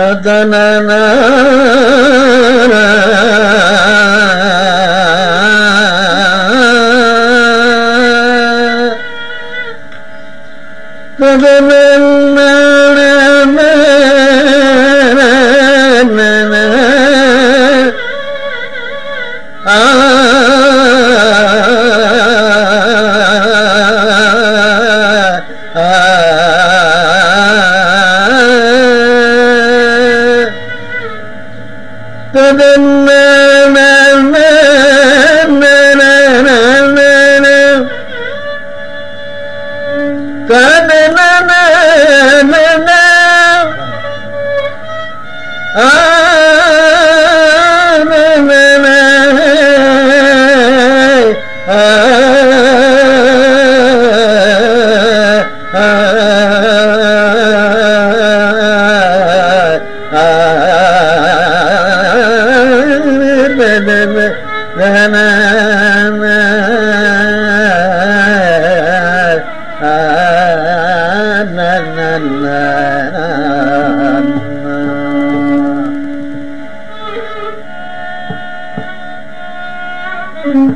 ಕದನನಾ na na na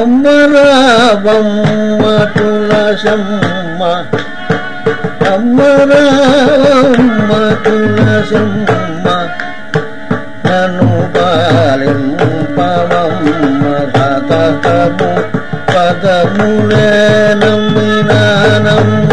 అమ్మ రామమ్మ తులసమ్మ అమ్మ రామమ్మ తులసమ్మ నన్ను పాలింపవమ్మ పదము పదములే నమ్మినానమ్మ.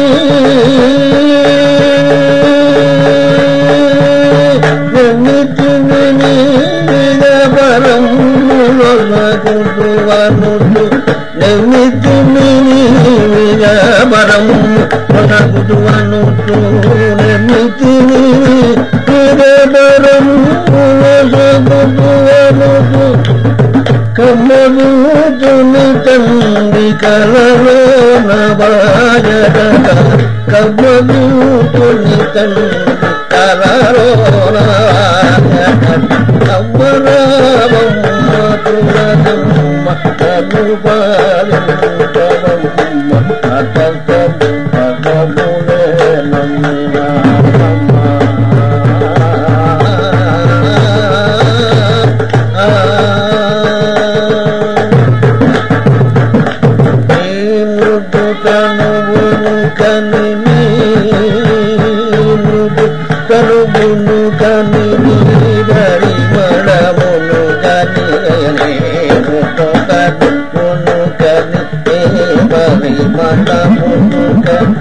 மரம் புதுவனும் கம்மது துணி தம்பி கலரோனபாய கம்மது துணி தம்பி கலரோனாய கம்மராமம் மதுரதம் மகனுபாலம் சுடரி மனமுனு கனியனே முனு கனி மனமுனு கனி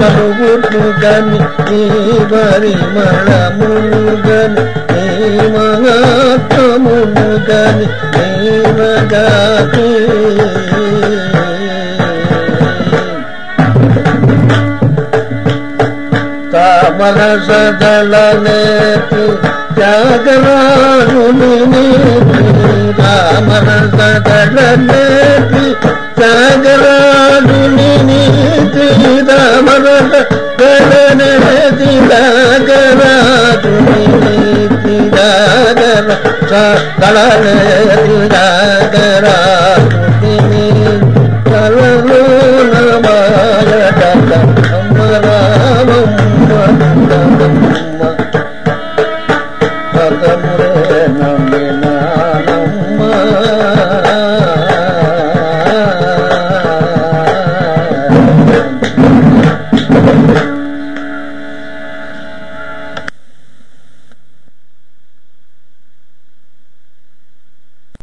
கருவுட்டு கனி நீவரி மனமுனு கனி நீ மகாத்முனு கனி நீ மகாத்தி రామరసదళనేతి త్యాగరాజుని రామరసదళనేతి త్యాగరాజుని నీతి రామరసదళనేతి త్యాగరాజుని నీతి త్యాగరాజుని త్యాగరాజుని